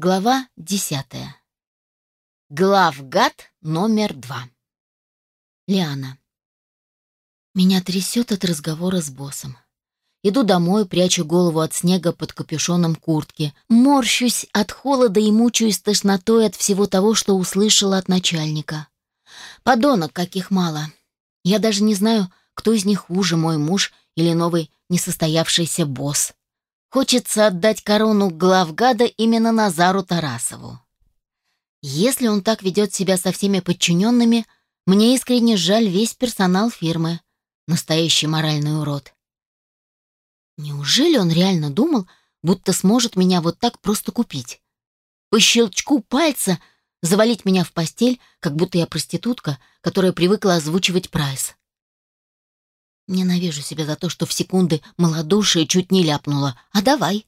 Глава десятая. Главгад номер два. Лиана. Меня трясет от разговора с боссом. Иду домой, прячу голову от снега под капюшоном куртки, морщусь от холода и мучаюсь тошнотой от всего того, что услышала от начальника. Подонок, каких мало. Я даже не знаю, кто из них хуже, мой муж или новый несостоявшийся босс. Хочется отдать корону главгада именно Назару Тарасову. Если он так ведет себя со всеми подчиненными, мне искренне жаль весь персонал фирмы. Настоящий моральный урод. Неужели он реально думал, будто сможет меня вот так просто купить? По щелчку пальца завалить меня в постель, как будто я проститутка, которая привыкла озвучивать прайс. Ненавижу себя за то, что в секунды малодушие чуть не ляпнула. А давай.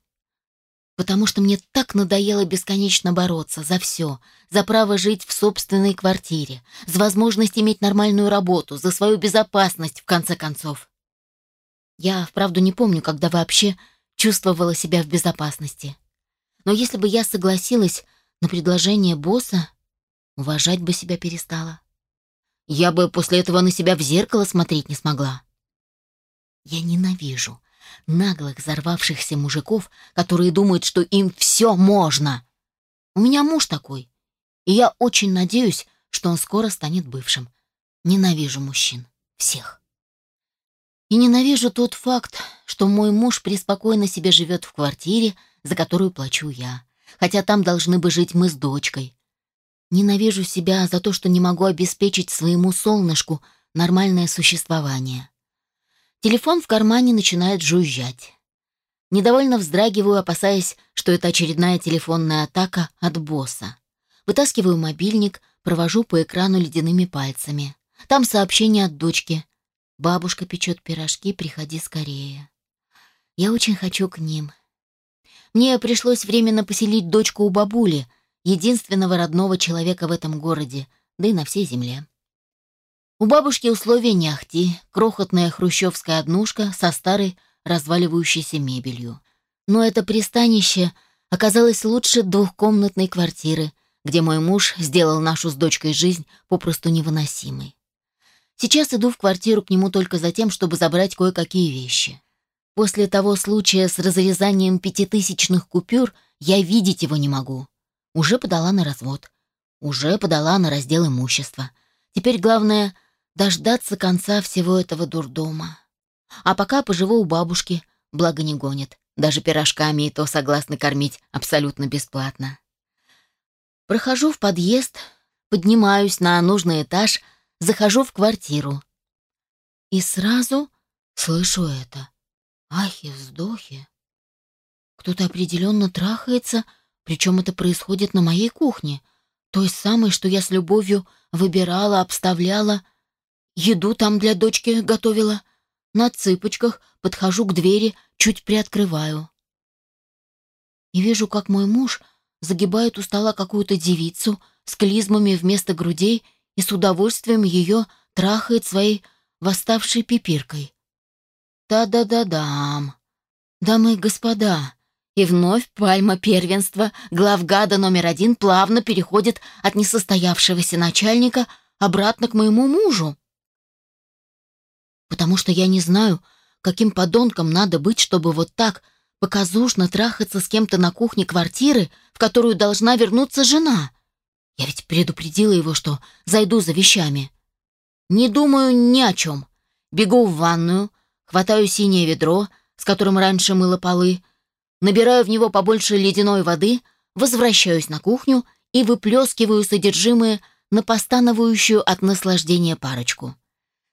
Потому что мне так надоело бесконечно бороться за все, за право жить в собственной квартире, за возможность иметь нормальную работу, за свою безопасность, в конце концов. Я, вправду, не помню, когда вообще чувствовала себя в безопасности. Но если бы я согласилась на предложение босса, уважать бы себя перестала. Я бы после этого на себя в зеркало смотреть не смогла. Я ненавижу наглых взорвавшихся мужиков, которые думают, что им все можно. У меня муж такой, и я очень надеюсь, что он скоро станет бывшим. Ненавижу мужчин. Всех. И ненавижу тот факт, что мой муж преспокойно себе живет в квартире, за которую плачу я, хотя там должны бы жить мы с дочкой. Ненавижу себя за то, что не могу обеспечить своему солнышку нормальное существование. Телефон в кармане начинает жужжать. Недовольно вздрагиваю, опасаясь, что это очередная телефонная атака от босса. Вытаскиваю мобильник, провожу по экрану ледяными пальцами. Там сообщение от дочки. «Бабушка печет пирожки, приходи скорее». Я очень хочу к ним. Мне пришлось временно поселить дочку у бабули, единственного родного человека в этом городе, да и на всей земле. У бабушки условия не ахти, крохотная хрущевская однушка со старой разваливающейся мебелью. Но это пристанище оказалось лучше двухкомнатной квартиры, где мой муж сделал нашу с дочкой жизнь попросту невыносимой. Сейчас иду в квартиру к нему только за тем, чтобы забрать кое-какие вещи. После того случая с разрезанием пятитысячных купюр я видеть его не могу. Уже подала на развод. Уже подала на раздел имущества. Теперь главное дождаться конца всего этого дурдома. А пока поживу у бабушки, благо не гонит. Даже пирожками и то согласны кормить абсолютно бесплатно. Прохожу в подъезд, поднимаюсь на нужный этаж, захожу в квартиру. И сразу слышу это. Ахи-вздохи. Кто-то определенно трахается, причем это происходит на моей кухне, той самой, что я с любовью выбирала, обставляла, Еду там для дочки готовила. На цыпочках подхожу к двери, чуть приоткрываю. И вижу, как мой муж загибает у стола какую-то девицу с клизмами вместо грудей и с удовольствием ее трахает своей восставшей пипиркой. Да-да-да-дам. Дамы и господа, и вновь пальма первенства, главгада номер один плавно переходит от несостоявшегося начальника обратно к моему мужу потому что я не знаю, каким подонком надо быть, чтобы вот так показушно трахаться с кем-то на кухне квартиры, в которую должна вернуться жена. Я ведь предупредила его, что зайду за вещами. Не думаю ни о чем. Бегу в ванную, хватаю синее ведро, с которым раньше мыла полы, набираю в него побольше ледяной воды, возвращаюсь на кухню и выплескиваю содержимое на постановающую от наслаждения парочку.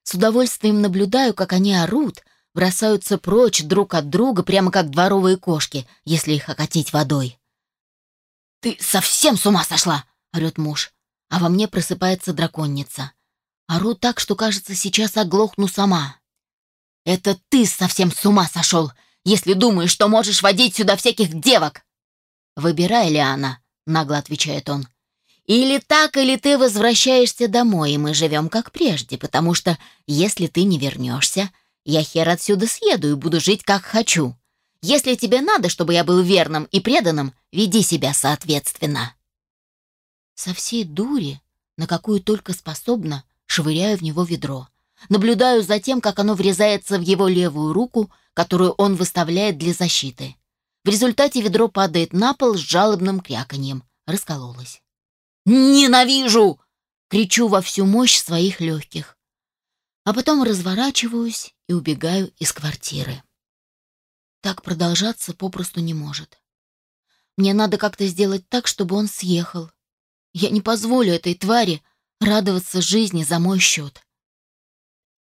С удовольствием наблюдаю, как они орут, бросаются прочь друг от друга, прямо как дворовые кошки, если их окатить водой. «Ты совсем с ума сошла!» — орет муж. А во мне просыпается драконница. Ору так, что, кажется, сейчас оглохну сама. «Это ты совсем с ума сошел, если думаешь, что можешь водить сюда всяких девок!» «Выбирай, Лиана», — нагло отвечает он. Или так, или ты возвращаешься домой, и мы живем как прежде, потому что если ты не вернешься, я хер отсюда съеду и буду жить как хочу. Если тебе надо, чтобы я был верным и преданным, веди себя соответственно. Со всей дури, на какую только способна, швыряю в него ведро. Наблюдаю за тем, как оно врезается в его левую руку, которую он выставляет для защиты. В результате ведро падает на пол с жалобным кряканьем. Раскололось. «Ненавижу!» — кричу во всю мощь своих легких. А потом разворачиваюсь и убегаю из квартиры. Так продолжаться попросту не может. Мне надо как-то сделать так, чтобы он съехал. Я не позволю этой твари радоваться жизни за мой счет.